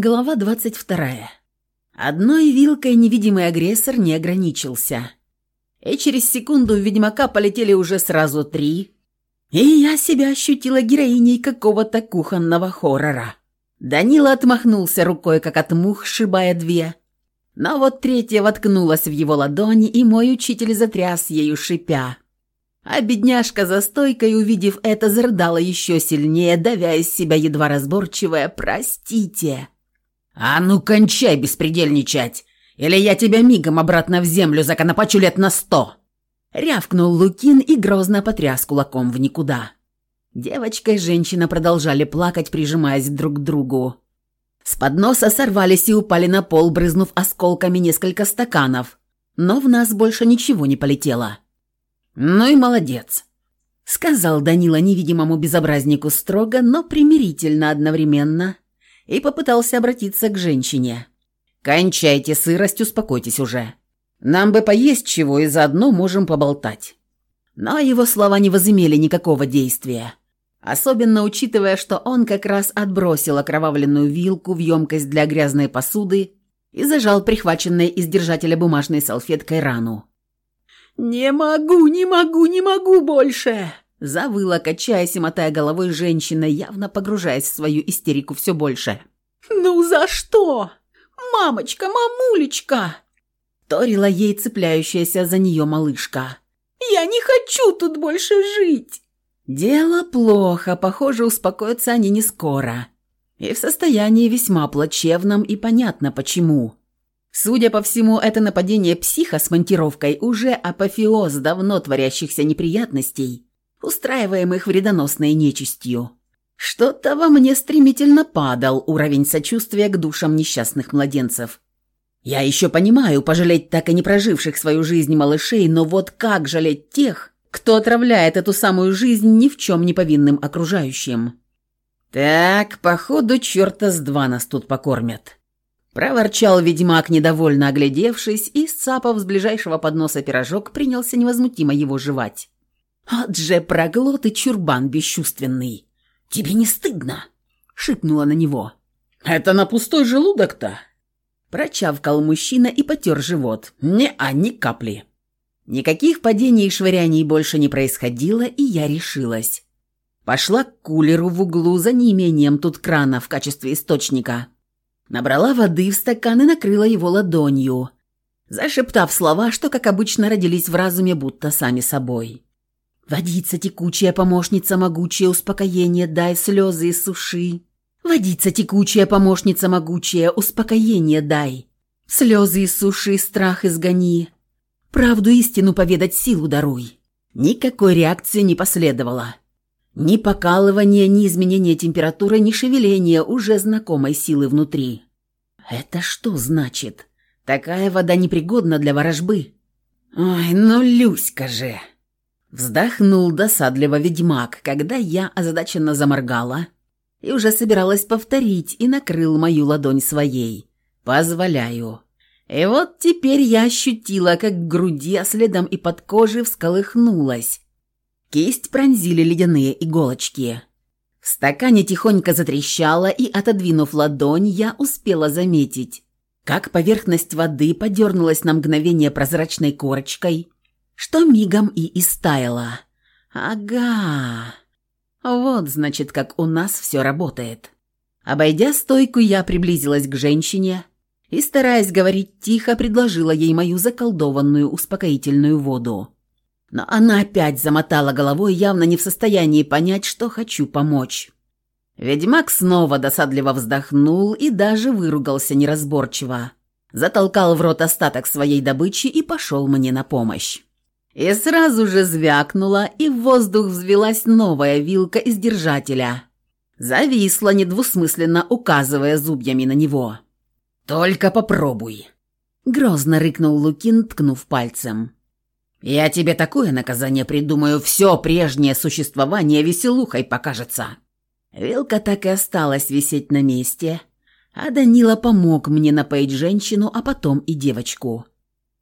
Глава 22. Одной вилкой невидимый агрессор не ограничился. И через секунду в ведьмака полетели уже сразу три. И я себя ощутила героиней какого-то кухонного хоррора. Данила отмахнулся рукой, как от мух, сшибая две. Но вот третья воткнулась в его ладони, и мой учитель затряс ею, шипя. А бедняжка за стойкой, увидев это, зарыдала еще сильнее, давя из себя едва разборчивое «Простите». «А ну, кончай беспредельничать, или я тебя мигом обратно в землю законопачу лет на сто!» Рявкнул Лукин и грозно потряс кулаком в никуда. Девочка и женщина продолжали плакать, прижимаясь друг к другу. С подноса сорвались и упали на пол, брызнув осколками несколько стаканов. Но в нас больше ничего не полетело. «Ну и молодец», — сказал Данила невидимому безобразнику строго, но примирительно одновременно — и попытался обратиться к женщине. «Кончайте сырость, успокойтесь уже. Нам бы поесть чего и заодно можем поболтать». Но его слова не возымели никакого действия. Особенно учитывая, что он как раз отбросил окровавленную вилку в емкость для грязной посуды и зажал прихваченной из держателя бумажной салфеткой рану. «Не могу, не могу, не могу больше!» Завыла, качаясь и мотая головой женщина, явно погружаясь в свою истерику все больше. «Ну за что? Мамочка, мамулечка!» Торила ей цепляющаяся за нее малышка. «Я не хочу тут больше жить!» Дело плохо, похоже, успокоятся они не скоро. И в состоянии весьма плачевном, и понятно почему. Судя по всему, это нападение психа с монтировкой уже апофеоз давно творящихся неприятностей – устраиваемых вредоносной нечистью. Что-то во мне стремительно падал уровень сочувствия к душам несчастных младенцев. Я еще понимаю пожалеть так и не проживших свою жизнь малышей, но вот как жалеть тех, кто отравляет эту самую жизнь ни в чем не повинным окружающим? «Так, походу, черта с два нас тут покормят», — проворчал ведьмак, недовольно оглядевшись, и, сцапав с ближайшего подноса пирожок, принялся невозмутимо его жевать. «От же проглот и чурбан бесчувственный! Тебе не стыдно?» — шикнула на него. «Это на пустой желудок-то?» Прочавкал мужчина и потер живот. «Не-а, ни капли». Никаких падений и швыряний больше не происходило, и я решилась. Пошла к кулеру в углу за неимением тут крана в качестве источника. Набрала воды в стакан и накрыла его ладонью, зашептав слова, что, как обычно, родились в разуме будто сами собой. Водица текучая, помощница могучая, успокоение дай, слезы и суши. Водица текучая, помощница могучая, успокоение дай. Слезы и суши, страх изгони. Правду истину поведать силу даруй. Никакой реакции не последовало. Ни покалывания, ни изменения температуры, ни шевеления уже знакомой силы внутри. Это что значит? Такая вода непригодна для ворожбы. Ой, ну Люська же! Вздохнул досадливо ведьмак, когда я озадаченно заморгала и уже собиралась повторить и накрыл мою ладонь своей. «Позволяю». И вот теперь я ощутила, как в груди, а следом и под кожей всколыхнулась. Кисть пронзили ледяные иголочки. В стакане тихонько затрещало, и, отодвинув ладонь, я успела заметить, как поверхность воды подернулась на мгновение прозрачной корочкой, что мигом и истаяла. Ага. Вот, значит, как у нас все работает. Обойдя стойку, я приблизилась к женщине и, стараясь говорить тихо, предложила ей мою заколдованную успокоительную воду. Но она опять замотала головой, явно не в состоянии понять, что хочу помочь. Ведьмак снова досадливо вздохнул и даже выругался неразборчиво. Затолкал в рот остаток своей добычи и пошел мне на помощь. И сразу же звякнула, и в воздух взвелась новая вилка из держателя. Зависла, недвусмысленно указывая зубьями на него. «Только попробуй!» Грозно рыкнул Лукин, ткнув пальцем. «Я тебе такое наказание придумаю, все прежнее существование веселухой покажется». Вилка так и осталась висеть на месте, а Данила помог мне напоить женщину, а потом и девочку.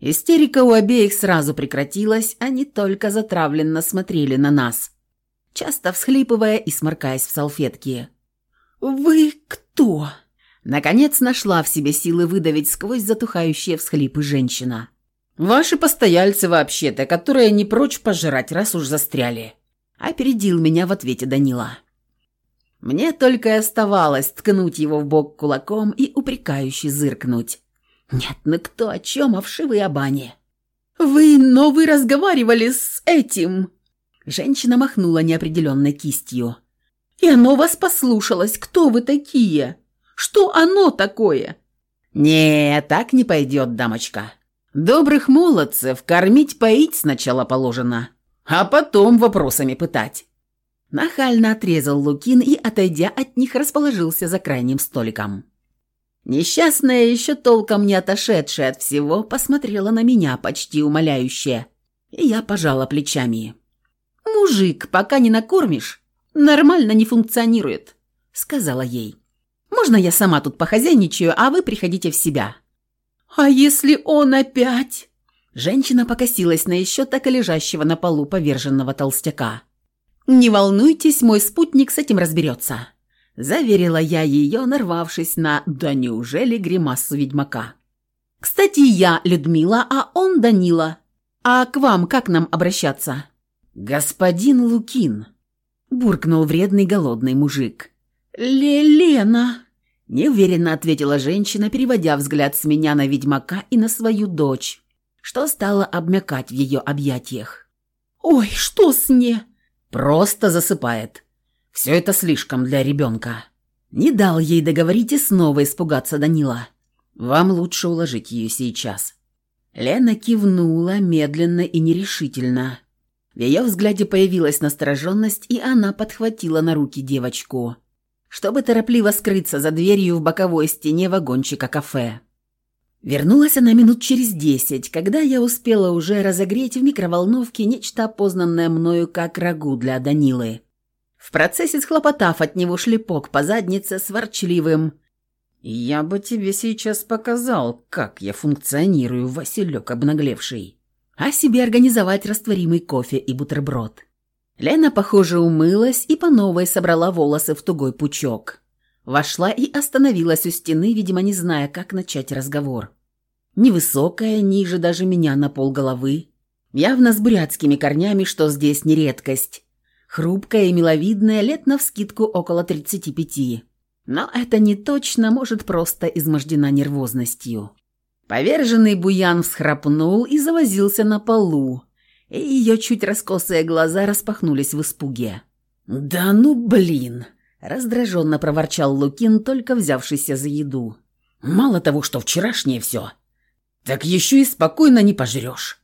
Истерика у обеих сразу прекратилась, они только затравленно смотрели на нас, часто всхлипывая и сморкаясь в салфетки. «Вы кто?» Наконец нашла в себе силы выдавить сквозь затухающие всхлипы женщина. «Ваши постояльцы вообще-то, которые не прочь пожрать, раз уж застряли», – опередил меня в ответе Данила. Мне только и оставалось ткнуть его в бок кулаком и упрекающе зыркнуть. «Нет, ну кто о чем, о бане?» «Вы, но вы разговаривали с этим...» Женщина махнула неопределенной кистью. «И оно вас послушалось. Кто вы такие? Что оно такое?» «Не, так не пойдет, дамочка. Добрых молодцев кормить, поить сначала положено, а потом вопросами пытать». Нахально отрезал Лукин и, отойдя от них, расположился за крайним столиком. Несчастная, еще толком не отошедшая от всего, посмотрела на меня почти умоляюще, и я пожала плечами. «Мужик, пока не накормишь, нормально не функционирует», — сказала ей. «Можно я сама тут похозяйничаю, а вы приходите в себя?» «А если он опять?» Женщина покосилась на еще так и лежащего на полу поверженного толстяка. «Не волнуйтесь, мой спутник с этим разберется», – заверила я ее, нарвавшись на «да неужели гримасу ведьмака». «Кстати, я Людмила, а он Данила. А к вам как нам обращаться?» «Господин Лукин», – буркнул вредный голодный мужик. «Лелена», – неуверенно ответила женщина, переводя взгляд с меня на ведьмака и на свою дочь, что стало обмякать в ее объятиях. «Ой, что с ней?» Просто засыпает. Все это слишком для ребенка. Не дал ей договорить и снова испугаться Данила. Вам лучше уложить ее сейчас. Лена кивнула медленно и нерешительно. В ее взгляде появилась настороженность, и она подхватила на руки девочку, чтобы торопливо скрыться за дверью в боковой стене вагончика кафе. Вернулась она минут через десять, когда я успела уже разогреть в микроволновке нечто опознанное мною как рагу для Данилы. В процессе схлопотав от него шлепок по заднице с ворчливым «Я бы тебе сейчас показал, как я функционирую, Василек обнаглевший», а себе организовать растворимый кофе и бутерброд. Лена, похоже, умылась и по новой собрала волосы в тугой пучок. Вошла и остановилась у стены, видимо, не зная, как начать разговор. Невысокая, ниже даже меня на пол головы, явно с бурятскими корнями, что здесь не редкость. Хрупкая и миловидная, лет навскидку около 35. Но это не точно, может, просто измождена нервозностью. Поверженный буян всхрапнул и завозился на полу, и ее чуть раскосые глаза распахнулись в испуге. «Да ну блин!» Раздраженно проворчал Лукин, только взявшийся за еду. «Мало того, что вчерашнее все, так еще и спокойно не пожрешь».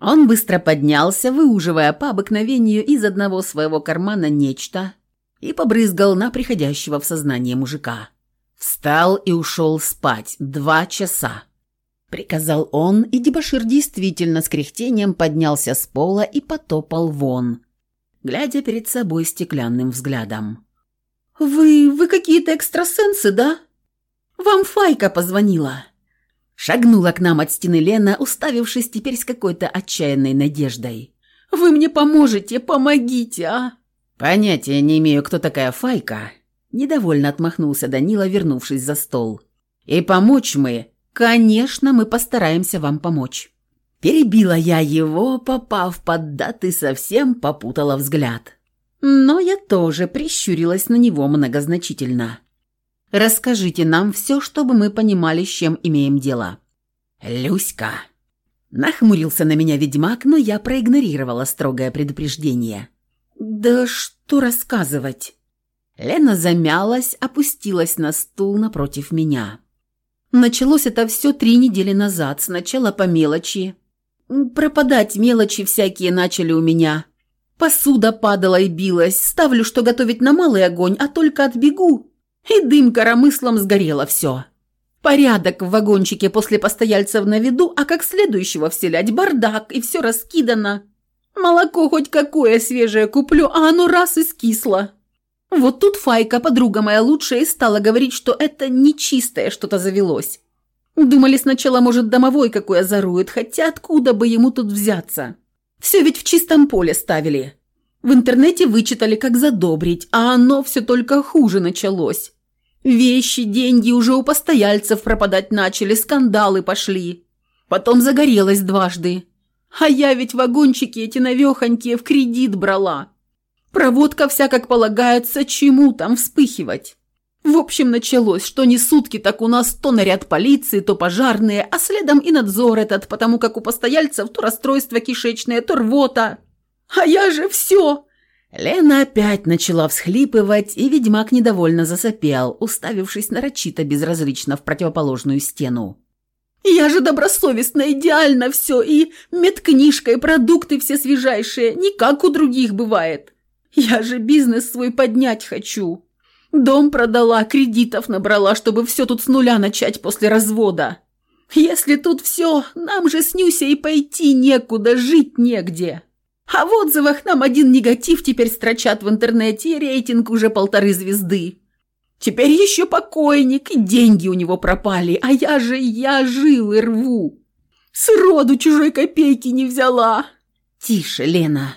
Он быстро поднялся, выуживая по обыкновению из одного своего кармана нечто и побрызгал на приходящего в сознание мужика. Встал и ушел спать два часа. Приказал он, и дебошир действительно с кряхтением поднялся с пола и потопал вон, глядя перед собой стеклянным взглядом. «Вы... вы какие-то экстрасенсы, да? Вам Файка позвонила». Шагнула к нам от стены Лена, уставившись теперь с какой-то отчаянной надеждой. «Вы мне поможете, помогите, а!» «Понятия не имею, кто такая Файка», – недовольно отмахнулся Данила, вернувшись за стол. «И помочь мы, конечно, мы постараемся вам помочь». Перебила я его, попав под даты, совсем попутала взгляд. Но я тоже прищурилась на него многозначительно. «Расскажите нам все, чтобы мы понимали, с чем имеем дело». «Люська!» Нахмурился на меня ведьмак, но я проигнорировала строгое предупреждение. «Да что рассказывать?» Лена замялась, опустилась на стул напротив меня. Началось это все три недели назад, сначала по мелочи. Пропадать мелочи всякие начали у меня. Посуда падала и билась, ставлю, что готовить на малый огонь, а только отбегу, и дым коромыслом сгорело все. Порядок в вагончике после постояльцев на виду, а как следующего вселять бардак, и все раскидано. Молоко хоть какое свежее куплю, а оно раз и скисло. Вот тут Файка, подруга моя лучшая, и стала говорить, что это нечистое что-то завелось. Думали сначала, может, домовой какой озорует, хотя откуда бы ему тут взяться? Все ведь в чистом поле ставили. В интернете вычитали, как задобрить, а оно все только хуже началось. Вещи, деньги уже у постояльцев пропадать начали, скандалы пошли. Потом загорелась дважды. А я ведь вагончики эти навехонькие в кредит брала. Проводка вся как полагается, чему там вспыхивать? В общем, началось, что не сутки, так у нас то наряд полиции, то пожарные, а следом и надзор этот, потому как у постояльцев то расстройство кишечное, то рвота. А я же все. Лена опять начала всхлипывать, и ведьмак недовольно засопел, уставившись нарочито безразлично в противоположную стену. «Я же добросовестно, идеально все, и медкнижка, и продукты все свежайшие, не как у других бывает. Я же бизнес свой поднять хочу. Дом продала, кредитов набрала, чтобы все тут с нуля начать после развода. Если тут все, нам же с Нюсей пойти некуда, жить негде». А в отзывах нам один негатив теперь строчат в интернете, рейтинг уже полторы звезды. Теперь еще покойник, и деньги у него пропали, а я же, я жил и рву. Сроду чужой копейки не взяла. Тише, Лена.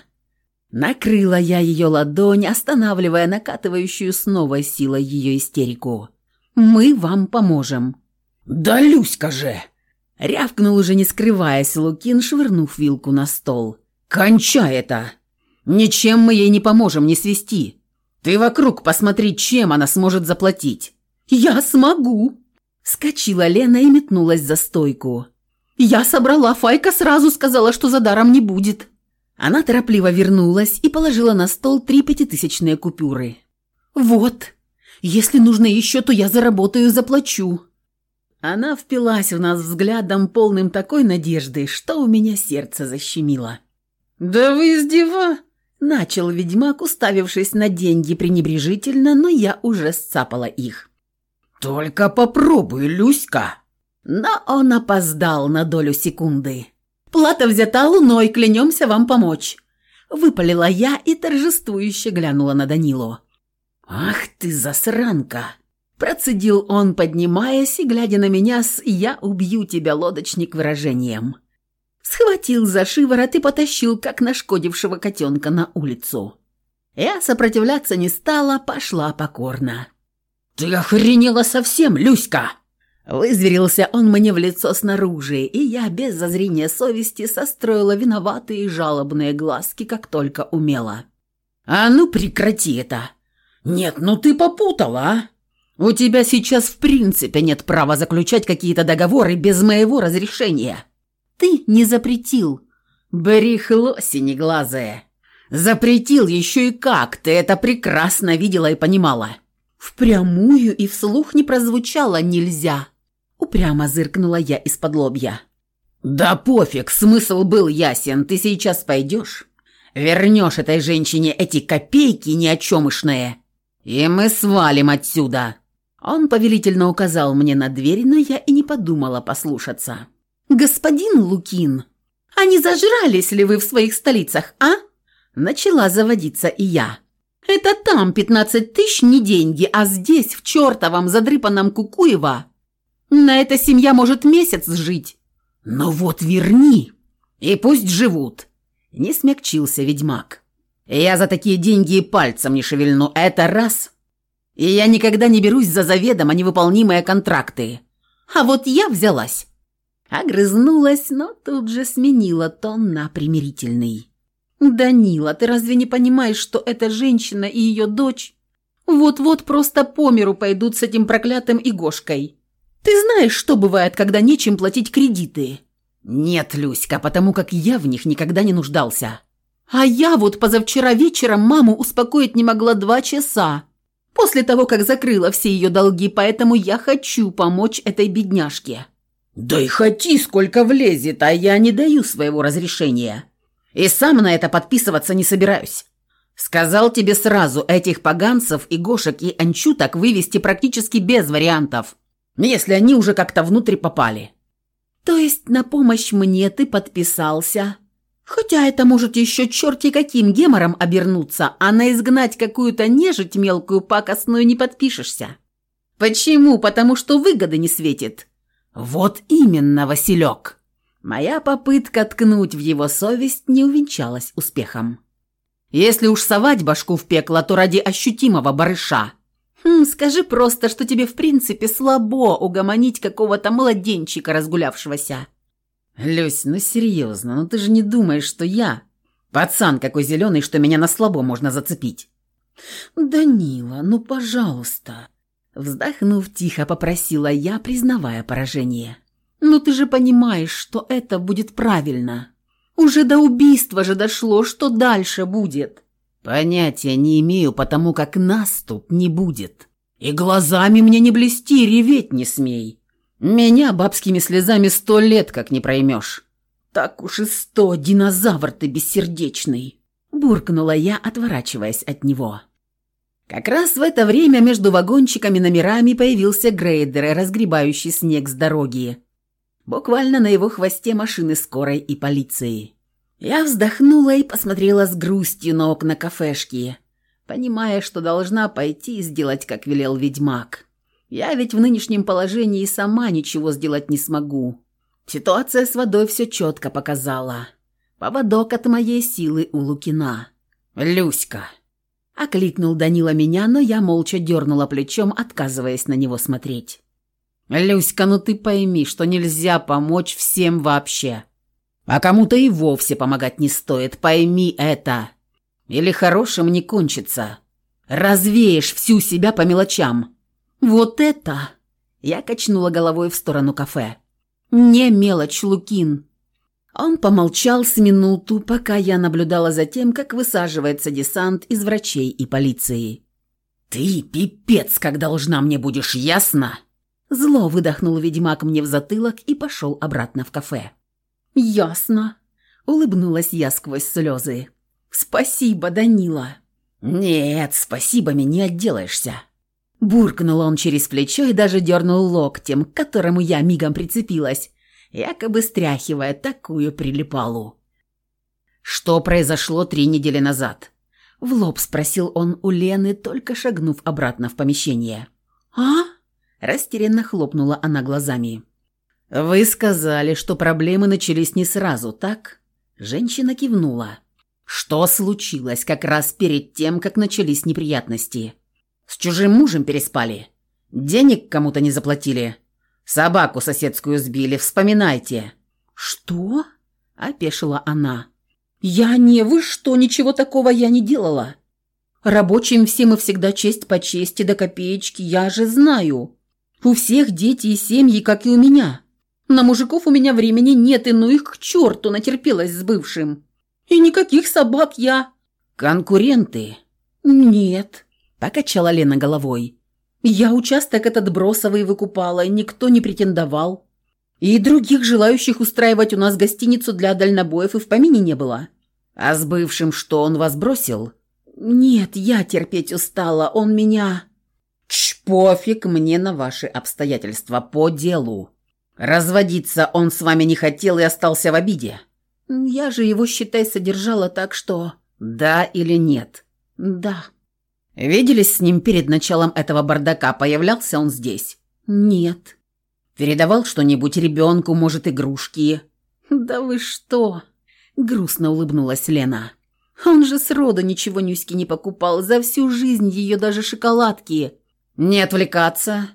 Накрыла я ее ладонь, останавливая накатывающую с новой силой ее истерику. Мы вам поможем. Да Люська же! Рявкнул уже не скрываясь Лукин, швырнув вилку на стол. «Кончай это! Ничем мы ей не поможем не свести. Ты вокруг посмотри, чем она сможет заплатить». «Я смогу!» Скочила Лена и метнулась за стойку. «Я собрала, Файка сразу сказала, что за даром не будет». Она торопливо вернулась и положила на стол три пятитысячные купюры. «Вот, если нужно еще, то я заработаю, заплачу». Она впилась в нас взглядом, полным такой надежды, что у меня сердце защемило. «Да вы издева...» Начал ведьмак, уставившись на деньги пренебрежительно, но я уже сцапала их. «Только попробуй, Люська!» Но он опоздал на долю секунды. «Плата взята луной, клянемся вам помочь!» Выпалила я и торжествующе глянула на Данилу. «Ах ты, засранка!» Процедил он, поднимаясь и глядя на меня с «я убью тебя, лодочник» выражением схватил за шиворот и потащил, как нашкодившего котенка, на улицу. Я сопротивляться не стала, пошла покорно. «Ты охренела совсем, Люська!» Вызверился он мне в лицо снаружи, и я без зазрения совести состроила виноватые жалобные глазки, как только умела. «А ну прекрати это!» «Нет, ну ты попутала, а! У тебя сейчас в принципе нет права заключать какие-то договоры без моего разрешения!» Ты не запретил. Брехло синеглазое. Запретил еще и как, ты это прекрасно видела и понимала. Впрямую и вслух не прозвучало «нельзя». Упрямо зыркнула я из-под лобья. «Да пофиг, смысл был ясен. Ты сейчас пойдешь, вернешь этой женщине эти копейки ни о чемышные, и мы свалим отсюда». Он повелительно указал мне на дверь, но я и не подумала послушаться. «Господин Лукин, а не зажрались ли вы в своих столицах, а?» Начала заводиться и я. «Это там пятнадцать тысяч не деньги, а здесь, в чертовом задрыпанном Кукуево, на это семья может месяц жить». «Ну вот верни, и пусть живут», — не смягчился ведьмак. «Я за такие деньги и пальцем не шевельну, это раз. И я никогда не берусь за заведомо невыполнимые контракты. А вот я взялась». Огрызнулась, но тут же сменила тон на примирительный. «Данила, ты разве не понимаешь, что эта женщина и ее дочь вот-вот просто по миру пойдут с этим проклятым Игошкой? Ты знаешь, что бывает, когда нечем платить кредиты?» «Нет, Люська, потому как я в них никогда не нуждался». «А я вот позавчера вечером маму успокоить не могла два часа, после того, как закрыла все ее долги, поэтому я хочу помочь этой бедняжке». «Да и хоти, сколько влезет, а я не даю своего разрешения. И сам на это подписываться не собираюсь. Сказал тебе сразу, этих поганцев и гошек и анчуток вывести практически без вариантов, если они уже как-то внутрь попали». «То есть на помощь мне ты подписался?» Хотя это может еще черти каким гемором обернуться, а на изгнать какую-то нежить мелкую пакостную не подпишешься. Почему? Потому что выгоды не светит. «Вот именно, Василек!» Моя попытка ткнуть в его совесть не увенчалась успехом. «Если уж совать башку в пекло, то ради ощутимого барыша. Хм, скажи просто, что тебе в принципе слабо угомонить какого-то младенчика разгулявшегося. Люсь, ну серьезно, ну ты же не думаешь, что я пацан какой зеленый, что меня на слабо можно зацепить? Данила, ну пожалуйста. Вздохнув тихо, попросила я, признавая поражение. «Ну ты же понимаешь, что это будет правильно. Уже до убийства же дошло, что дальше будет?» «Понятия не имею, потому как нас тут не будет. И глазами мне не блести, реветь не смей. Меня бабскими слезами сто лет как не проймешь». «Так уж и сто, динозавр ты бессердечный!» Буркнула я, отворачиваясь от него. Как раз в это время между вагончиками номерами появился грейдер, разгребающий снег с дороги. Буквально на его хвосте машины скорой и полиции. Я вздохнула и посмотрела с грустью на окна кафешки, понимая, что должна пойти и сделать, как велел ведьмак. Я ведь в нынешнем положении сама ничего сделать не смогу. Ситуация с водой все четко показала. Поводок от моей силы у Лукина. «Люська!» Окликнул Данила меня, но я молча дернула плечом, отказываясь на него смотреть. «Люська, ну ты пойми, что нельзя помочь всем вообще. А кому-то и вовсе помогать не стоит, пойми это. Или хорошим не кончится. Развеешь всю себя по мелочам». «Вот это!» Я качнула головой в сторону кафе. «Не мелочь, Лукин. Он помолчал с минуту, пока я наблюдала за тем, как высаживается десант из врачей и полиции. «Ты пипец, как должна мне будешь, ясно?» Зло выдохнул ведьмак мне в затылок и пошел обратно в кафе. «Ясно», — улыбнулась я сквозь слезы. «Спасибо, Данила». «Нет, спасибо, не отделаешься». Буркнул он через плечо и даже дернул локтем, к которому я мигом прицепилась, якобы стряхивая такую прилипалу. «Что произошло три недели назад?» В лоб спросил он у Лены, только шагнув обратно в помещение. «А?» Растерянно хлопнула она глазами. «Вы сказали, что проблемы начались не сразу, так?» Женщина кивнула. «Что случилось как раз перед тем, как начались неприятности? С чужим мужем переспали? Денег кому-то не заплатили? Собаку соседскую сбили, вспоминайте». «Что?» – опешила она. «Я не... Вы что, ничего такого я не делала? Рабочим всем и всегда честь по чести до копеечки, я же знаю. У всех дети и семьи, как и у меня. На мужиков у меня времени нет, и ну их к черту натерпелась с бывшим. И никаких собак я...» «Конкуренты?» «Нет», – покачала Лена головой. Я участок этот бросовый выкупала, никто не претендовал. И других желающих устраивать у нас гостиницу для дальнобоев и в помине не было. А с бывшим что, он вас бросил? Нет, я терпеть устала, он меня... Чш, пофиг мне на ваши обстоятельства, по делу. Разводиться он с вами не хотел и остался в обиде. Я же его, считай, содержала так, что... Да или нет? Да. Виделись с ним перед началом этого бардака? Появлялся он здесь? Нет. Передавал что-нибудь ребенку, может, игрушки? Да вы что? Грустно улыбнулась Лена. Он же сроду ничего Нюське не покупал, за всю жизнь ее даже шоколадки. Не отвлекаться.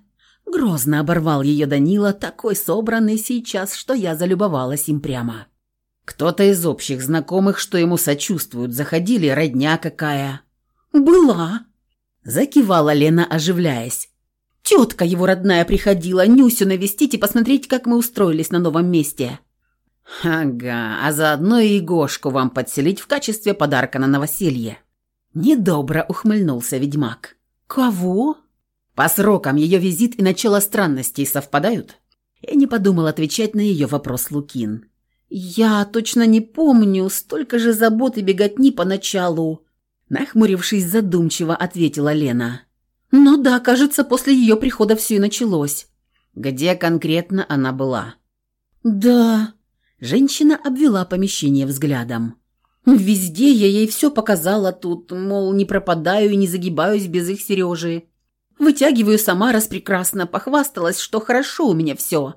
Грозно оборвал ее Данила, такой собранный сейчас, что я залюбовалась им прямо. Кто-то из общих знакомых, что ему сочувствуют, заходили, родня какая. «Была», – закивала Лена, оживляясь. «Тетка его родная приходила Нюсю навестить и посмотреть, как мы устроились на новом месте». «Ага, а заодно и Егошку вам подселить в качестве подарка на новоселье». Недобро ухмыльнулся ведьмак. «Кого?» «По срокам ее визит и начало странностей совпадают?» Я не подумал отвечать на ее вопрос Лукин. «Я точно не помню, столько же забот и беготни поначалу. Нахмурившись задумчиво, ответила Лена. «Ну да, кажется, после ее прихода все и началось». «Где конкретно она была?» «Да...» Женщина обвела помещение взглядом. «Везде я ей все показала тут, мол, не пропадаю и не загибаюсь без их Сережи. Вытягиваю сама раз прекрасно, похвасталась, что хорошо у меня все.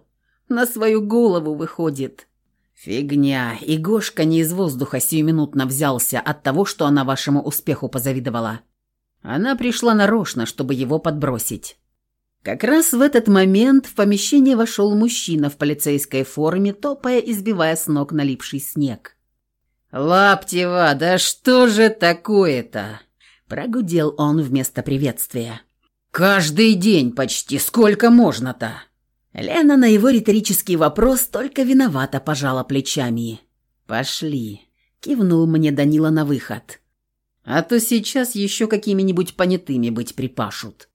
На свою голову выходит». «Фигня. И Гошка не из воздуха сиюминутно взялся от того, что она вашему успеху позавидовала. Она пришла нарочно, чтобы его подбросить. Как раз в этот момент в помещение вошел мужчина в полицейской форме, топая и сбивая с ног налипший снег. «Лаптева, да что же такое-то?» Прогудел он вместо приветствия. «Каждый день почти, сколько можно-то?» Лена на его риторический вопрос только виновато пожала плечами. «Пошли», — кивнул мне Данила на выход. «А то сейчас еще какими-нибудь понятыми быть припашут».